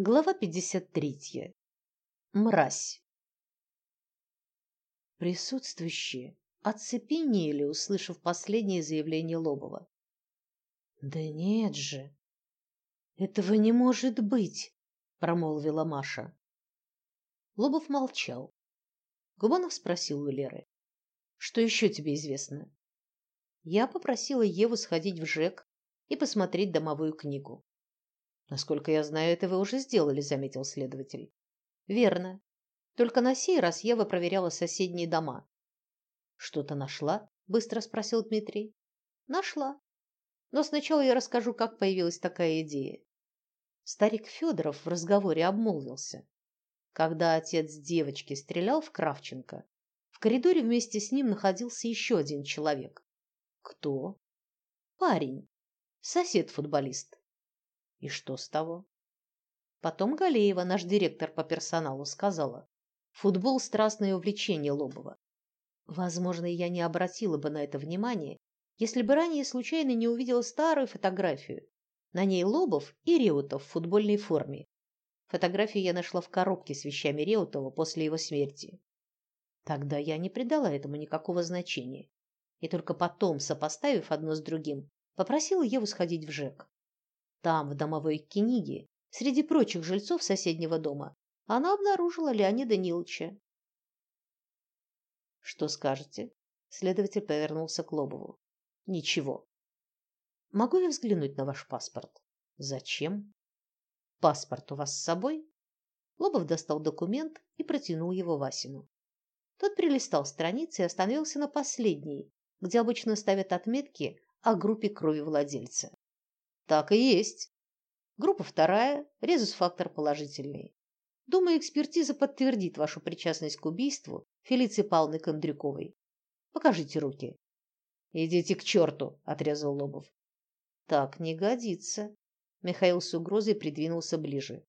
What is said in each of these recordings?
Глава 53. Мразь. Присутствующие оцепенели, услышав последнее заявление Лобова. Да нет же. Этого не может быть, промолвила Маша. Лобов молчал. Губанов спросил у Леры: "Что еще тебе известно?" Я попросила Еву сходить в ЖЭК и посмотреть домовую книгу. Насколько я знаю, это вы уже сделали, заметил следователь. Верно. Только на сей раз Ева проверяла соседние дома. Что-то нашла? быстро спросил Дмитрий. Нашла. Но сначала я расскажу, как появилась такая идея. Старик Федоров в разговоре обмолвился. Когда отец девочки стрелял в Кравченко, в коридоре вместе с ним находился еще один человек. Кто? Парень. Сосед-футболист. И что с того? Потом Галеева, наш директор по персоналу, сказала: "Футбол страстное увлечение Лобова. Возможно, я не обратила бы на это внимания, если бы ранее случайно не увидела старую фотографию. На ней Лобов и Реутов в футбольной форме. Фотографию я нашла в коробке с вещами Реутова после его смерти. Тогда я не придала этому никакого значения. И только потом, сопоставив одно с другим, попросила Еву сходить в ЖЭК. Там, в домовой книге, среди прочих жильцов соседнего дома, она обнаружила Леонида Ниловича. Что скажете? Следователь повернулся к Лобову. Ничего. Могу я взглянуть на ваш паспорт? Зачем? Паспорт у вас с собой? Лобов достал документ и протянул его Васину. Тот прилистал страницы и остановился на последней, где обычно ставят отметки о группе крови владельца. Так и есть. Группа вторая, резус-фактор положительный. Думаю, экспертиза подтвердит вашу причастность к убийству Фелиции Павловны Кондрюковой. Покажите руки. Идите к черту, отрезал Лобов. Так не годится. Михаил с угрозой придвинулся ближе.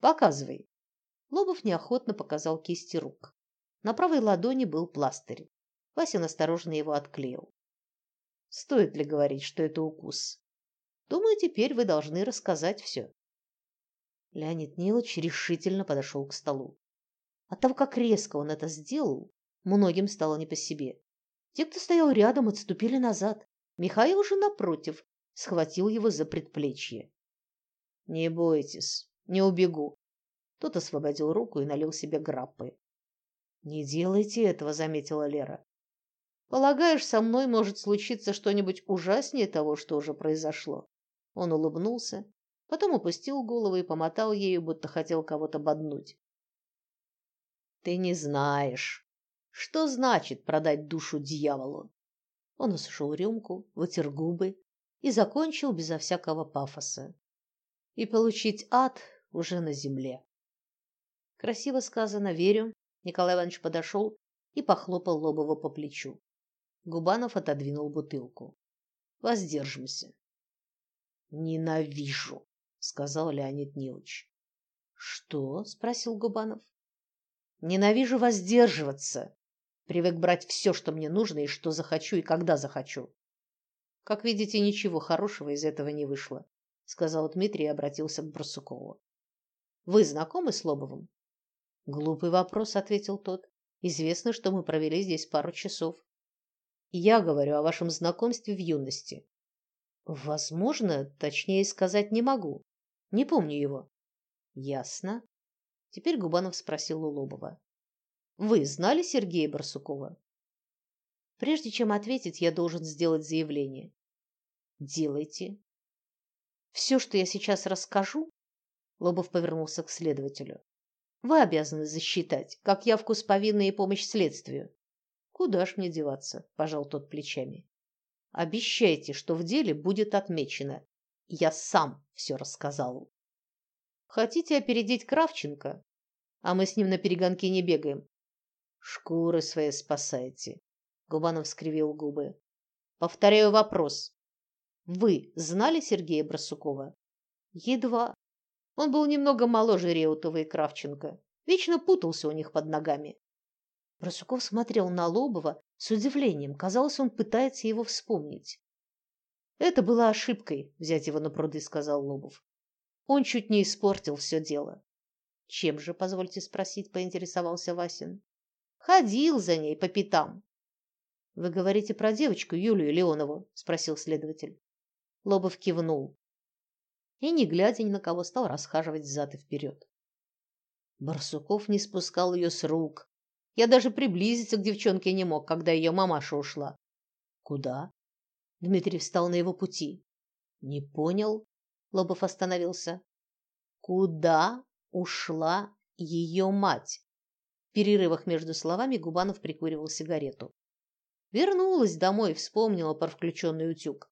Показывай. Лобов неохотно показал кисти рук. На правой ладони был пластырь. Вася осторожно его отклеил. Стоит ли говорить, что это укус? Думаю, теперь вы должны рассказать все. Леонид Нилович решительно подошел к столу. От того, как резко он это сделал, многим стало не по себе. Те, кто стоял рядом, отступили назад. Михаил же напротив схватил его за предплечье. Не бойтесь, не убегу. Тот освободил руку и налил себе граппы. Не делайте этого, заметила Лера. Полагаешь, со мной может случиться что-нибудь ужаснее того, что уже произошло? Он улыбнулся, потом опустил голову и помотал ею, будто хотел кого-то боднуть. Ты не знаешь, что значит продать душу дьяволу. Он осушил рюмку, вытер губы и закончил безо всякого пафоса. И получить ад уже на земле. Красиво сказано, верю. Николай Иванович подошел и похлопал Лобова по плечу. Губанов отодвинул бутылку. Воздержимся. Ненавижу, сказал Леонид Нилович. Что? спросил Губанов. Ненавижу воздерживаться. Привык брать все, что мне нужно и что захочу и когда захочу. Как видите, ничего хорошего из этого не вышло, сказал Дмитрий и обратился к Барсукову. Вы знакомы с Лобовым? Глупый вопрос, ответил тот. Известно, что мы провели здесь пару часов. Я говорю о вашем знакомстве в юности. Возможно, точнее сказать не могу. Не помню его. Ясно. Теперь Губанов спросил у Лобова. Вы знали Сергея Барсукова? Прежде чем ответить, я должен сделать заявление. Делайте. Все, что я сейчас расскажу, Лобов повернулся к следователю. Вы обязаны засчитать, как явку с повинной и помощь следствию. Куда ж мне деваться, пожал тот плечами. Обещайте, что в деле будет отмечено. Я сам все рассказал. Хотите опередить Кравченко? А мы с ним на перегонки не бегаем. Шкуры свои спасайте. Губанов скривил губы. Повторяю вопрос. Вы знали Сергея Брасукова? Едва. Он был немного моложе Реутова и Кравченко. Вечно путался у них под ногами. Брасуков смотрел на Лобова с удивлением. Казалось, он пытается его вспомнить. Это была ошибкой взять его на пруды, сказал Лобов. Он чуть не испортил все дело. Чем же, позвольте спросить, поинтересовался Васин. Ходил за ней по пятам. Вы говорите про девочку Юлию Леонову, спросил следователь. Лобов кивнул и, не глядя ни на кого, стал расхаживать взад и вперед. Барсуков не спускал ее с рук. Я даже приблизиться к девчонке не мог, когда ее мамаша ушла. Куда? Дмитрий встал на его пути. Не понял. Лобов остановился. Куда ушла ее мать? В перерывах между словами Губанов прикуривал сигарету. Вернулась домой, вспомнила про включенный утюг.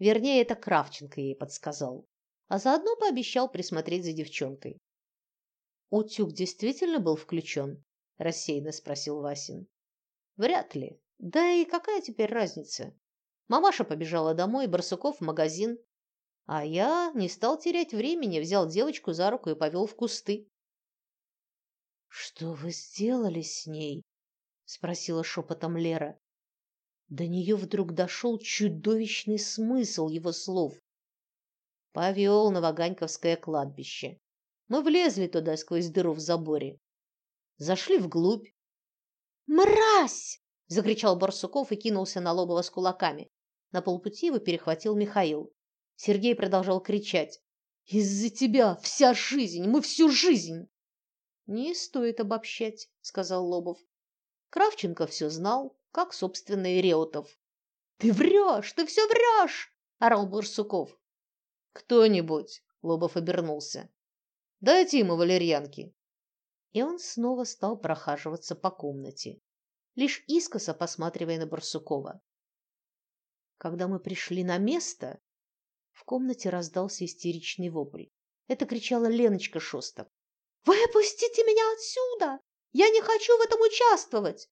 Вернее, это Кравченко ей подсказал, а заодно пообещал присмотреть за девчонкой. Утюг действительно был включен? Рассеянно спросил Васин. Вряд ли. Да и какая теперь разница? Мамаша побежала домой, Барсуков в магазин, а я не стал терять времени, взял девочку за руку и повел в кусты. Что вы сделали с ней? спросила шепотом Лера. До нее вдруг дошел чудовищный смысл его слов. Повел на Ваганьковское кладбище. Мы влезли туда сквозь дыру в заборе. Зашли вглубь. «Мразь!» — закричал Барсуков и кинулся на Лобова с кулаками. На полпути его перехватил Михаил. Сергей продолжал кричать. «Из-за тебя вся жизнь! Мы всю жизнь!» «Не стоит обобщать», — сказал Лобов. Кравченко все знал, как, собственно, и Реутов. «Ты врешь! Ты все врешь!» — орал Барсуков. «Кто-нибудь!» — Лобов обернулся. «Дайте ему валерьянки!» И он снова стал прохаживаться по комнате, лишь искоса посматривая на Барсукова. Когда мы пришли на место, в комнате раздался истеричный вопль. Это кричала Леночка Шостак. «Вы опустите меня отсюда! Я не хочу в этом участвовать!»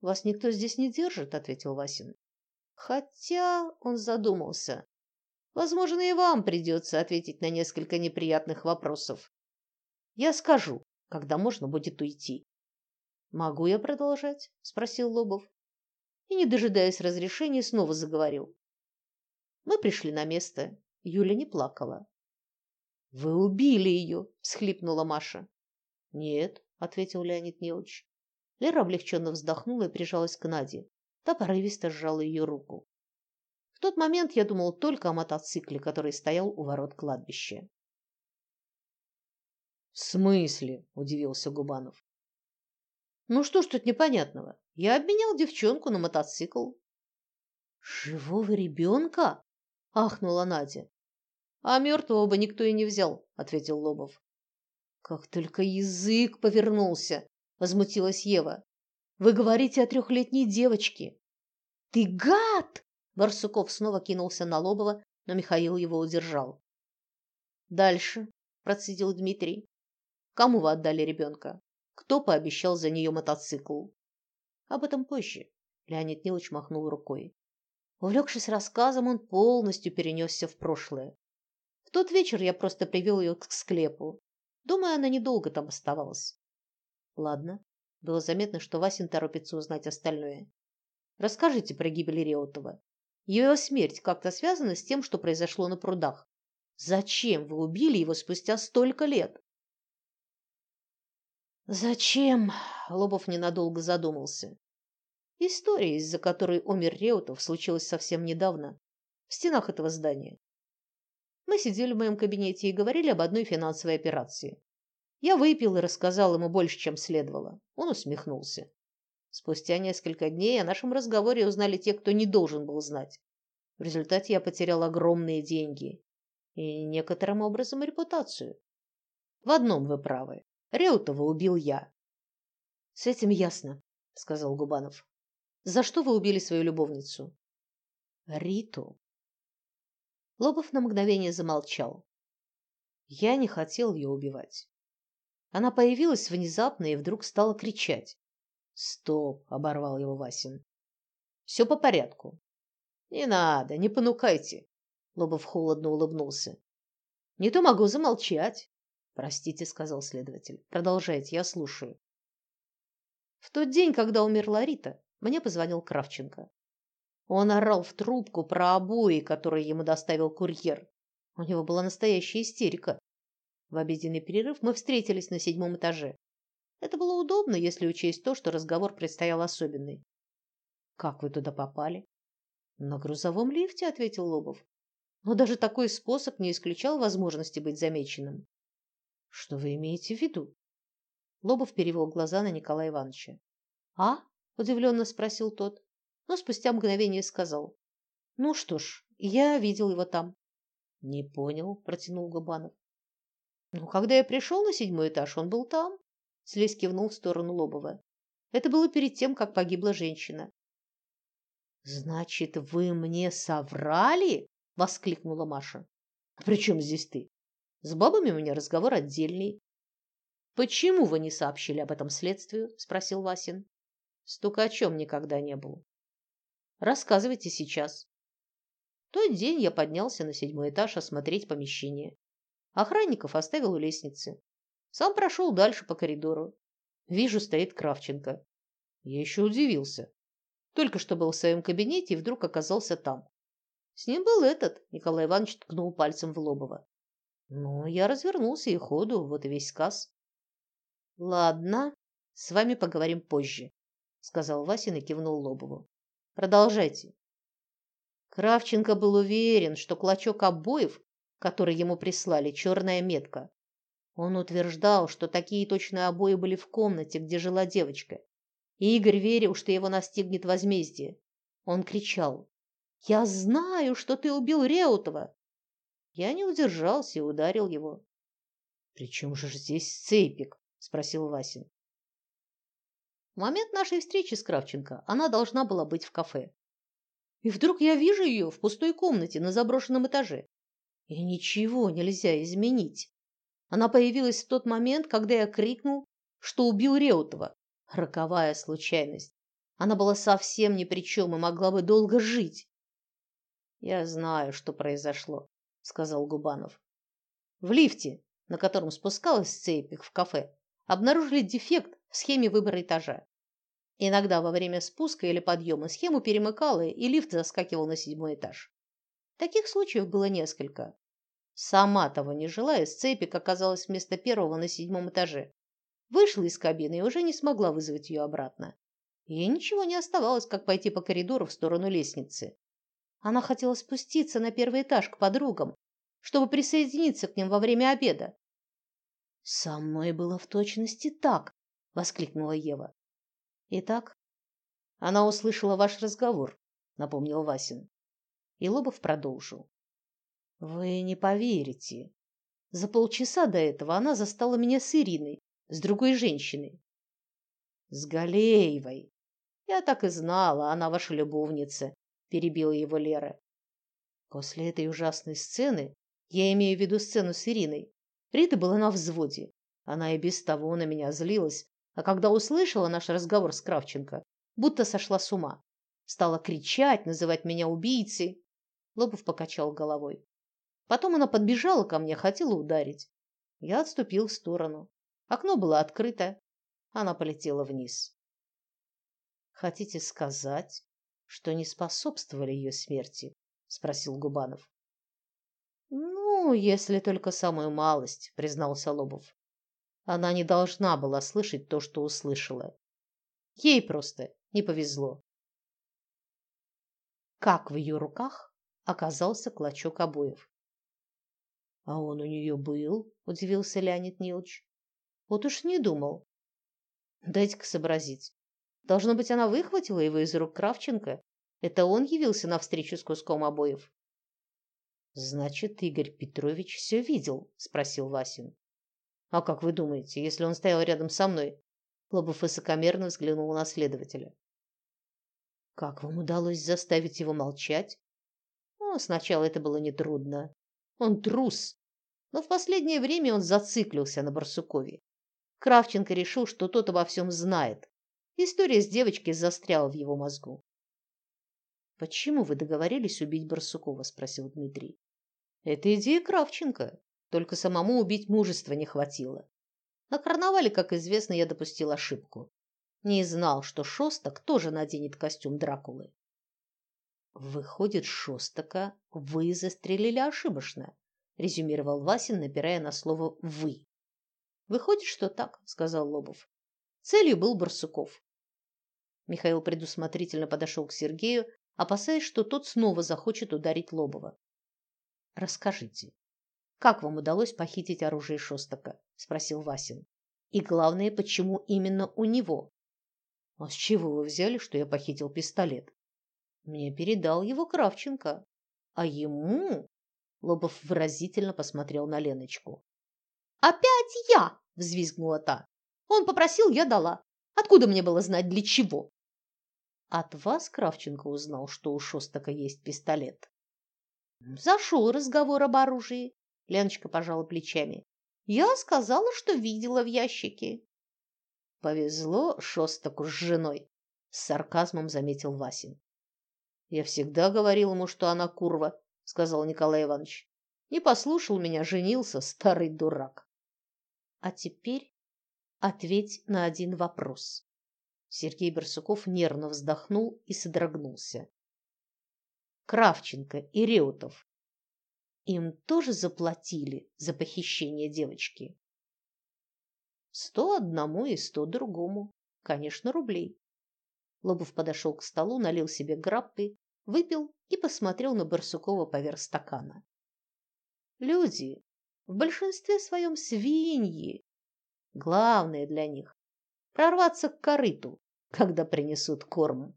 «Вас никто здесь не держит», — ответил Васин. Хотя он задумался. Возможно, и вам придется ответить на несколько неприятных вопросов. Я скажу, когда можно будет уйти. Могу я продолжать? спросил Лобов. И не дожидаясь разрешения, снова заговорил. Мы пришли на место. Юля не плакала. Вы убили ее, всхлипнула Маша. Нет, ответил Леонид Неович. Лера облегченно вздохнула и прижалась к Наде. Та порывисто сжала ее руку тот момент я думал только о мотоцикле, который стоял у ворот кладбища. В смысле? удивился Губанов. Ну что ж тут непонятного? Я обменял девчонку на мотоцикл. Живого ребенка? ахнула Надя. А мертвого бы никто и не взял, ответил Лобов. Как только язык повернулся, возмутилась Ева. Вы говорите о трехлетней девочке. Ты гад! Барсуков снова кинулся на Лобова, но Михаил его удержал. Дальше, процедил Дмитрий. Кому вы отдали ребенка? Кто пообещал за нее мотоцикл? Об этом позже. Леонид Нилович махнул рукой. Увлекшись рассказом, он полностью перенесся в прошлое. В тот вечер я просто привел ее к склепу. Думаю, она недолго там оставалась. Ладно. Было заметно, что Васин торопится узнать остальное. Расскажите про гибель Реутова. Его смерть как-то связана с тем, что произошло на прудах. Зачем вы убили его спустя столько лет? Зачем? Лобов ненадолго задумался. История, из-за которой умер Реутов, случилась совсем недавно, в стенах этого здания. Мы сидели в моем кабинете и говорили об одной финансовой операции. Я выпил и рассказал ему больше, чем следовало. Он усмехнулся. Спустя несколько дней о нашем разговоре узнали те, кто не должен был знать. В результате я потерял огромные деньги и некоторым образом репутацию. В одном вы правы. Реутова убил я. С этим ясно, сказал Губанов. За что вы убили свою любовницу? Риту. Лобов на мгновение замолчал. Я не хотел ее убивать. Она появилась внезапно и вдруг стала кричать. Стоп, оборвал его Васин. Все по порядку. Не надо, не понукайте. Лобов холодно улыбнулся. Не то могу замолчать. Простите, сказал следователь. Продолжайте, я слушаю. В тот день, когда умерла Рита, мне позвонил Кравченко. Он орал в трубку про обои, которые ему доставил курьер. У него была настоящая истерика. В обеденный перерыв мы встретились на седьмом этаже. Это было удобно, если учесть то, что разговор предстоял особенный. Как вы туда попали? На грузовом лифте, ответил Лобов. Но даже такой способ не исключал возможности быть замеченным. Что вы имеете в виду? Лобов перевел глаза на Николая Ивановича. А? удивленно спросил тот, но спустя мгновение сказал: "Ну что ж, я видел его там". Не понял, протянул Губанов. Ну, когда я пришел на седьмой этаж, он был там. Слезь кивнул в сторону Лобова. Это было перед тем, как погибла женщина. Значит, вы мне соврали? воскликнула Маша. А при чем здесь ты? С бабами у меня разговор отдельный. Почему вы не сообщили об этом следствию? спросил Васин. Стукачом никогда не был. Рассказывайте сейчас. В тот день я поднялся на седьмой этаж осмотреть помещение. Охранников оставил у лестницы. Сам прошел дальше по коридору. Вижу, стоит Кравченко. Я еще удивился. Только что был в своем кабинете и вдруг оказался там. С ним был этот, Николай Иванович ткнул пальцем в Лобова. Ну, я развернулся и ходу, вот и весь сказ. Ладно, с вами поговорим позже, сказал Васин и кивнул Лобову. Продолжайте. Кравченко был уверен, что клочок обоев, который ему прислали, черная метка. Он утверждал, что такие точные обои были в комнате, где жила девочка, и Игорь верил, что его настигнет возмездие. Он кричал: "Я знаю, что ты убил Реутова!" Я не удержался и ударил его. "При чем же здесь цепик?" спросил Васин. В момент нашей встречи с Кравченко она должна была быть в кафе. И вдруг я вижу ее в пустой комнате на заброшенном этаже. И ничего нельзя изменить. Она появилась в тот момент, когда я крикнул, что убил Реутова. Роковая случайность. Она была совсем ни при чем и могла бы долго жить. Я знаю, что произошло, сказал Губанов. В лифте, на котором спускалась Цейпик в кафе, обнаружили дефект в схеме выбора этажа. Иногда во время спуска или подъема схему перемыкало, и лифт заскакивал на седьмой этаж. Таких случаев было несколько. Сама того не желая, Сцепик оказалась вместо первого на седьмом этаже. Вышла из кабины и уже не смогла вызвать ее обратно. Ей ничего не оставалось, как пойти по коридору в сторону лестницы. Она хотела спуститься на первый этаж к подругам, чтобы присоединиться к ним во время обеда. Со мной было в точности так, воскликнула Ева. Итак, она услышала ваш разговор, напомнил Васин. И Лобов продолжил. Вы не поверите. За полчаса до этого она застала меня с Ириной, с другой женщиной. С Галеевой. Я так и знала, она ваша любовница, перебила его Лера. После этой ужасной сцены, я имею в виду сцену с Ириной, Рита была на взводе. Она и без того на меня злилась, а когда услышала наш разговор с Кравченко, будто сошла с ума. Стала кричать, называть меня убийцей. Лобов покачал головой. Потом она подбежала ко мне, хотела ударить. Я отступил в сторону. Окно было открыто. Она полетела вниз. Хотите сказать, что не способствовали ее смерти? спросил Губанов. Ну, если только самую малость, признался Лобов. Она не должна была слышать то, что услышала. Ей просто не повезло. Как в ее руках оказался клочок обоев? А он у нее был, удивился Леонид Нилович. Вот уж не думал. Дайте-ка сообразить. Должно быть, она выхватила его из рук Кравченко. Это он явился на встречу с куском обоев. Значит, Игорь Петрович все видел, спросил Васин. А как вы думаете, если он стоял рядом со мной? Лобов высокомерно взглянул на следователя. Как вам удалось заставить его молчать? Ну, сначала это было нетрудно. Он трус. Но в последнее время он зациклился на Барсукове. Кравченко решил, что тот обо всем знает. История с девочкой застряла в его мозгу. Почему вы договорились убить Барсукова, спросил Дмитрий. Это идея Кравченко. Только самому убить мужества не хватило. На карнавале, как известно, я допустил ошибку. Не знал, что Шостак тоже наденет костюм Дракулы. Выходит, Шостака вы застрелили ошибочно, резюмировал Васин, напирая на слово вы. Выходит, что так, сказал Лобов. Целью был Барсуков. Михаил предусмотрительно подошел к Сергею, опасаясь, что тот снова захочет ударить Лобова. Расскажите, как вам удалось похитить оружие Шостока? спросил Васин. И главное, почему именно у него? А с чего вы взяли, что я похитил пистолет? Мне передал его Кравченко, а ему Лобов выразительно посмотрел на Леночку. Опять я, взвизгнула та. Он попросил, я дала. Откуда мне было знать для чего? От вас Кравченко узнал, что у Шостака есть пистолет. Зашел разговор об оружии. Леночка пожала плечами. Я сказала, что видела в ящике. Повезло Шостаку с женой, с сарказмом заметил Васин. Я всегда говорил ему, что она курва, сказал Николай Иванович. Не послушал меня, женился, старый дурак. А теперь ответь на один вопрос. Сергей Барсуков нервно вздохнул и содрогнулся. Кравченко и Реутов им тоже заплатили за похищение девочки. Сто одному и сто другому, конечно, рублей. Лобов подошел к столу, налил себе граппы, выпил и посмотрел на Барсукова поверх стакана. Люди в большинстве своем свиньи. Главное для них прорваться к корыту, когда принесут корм.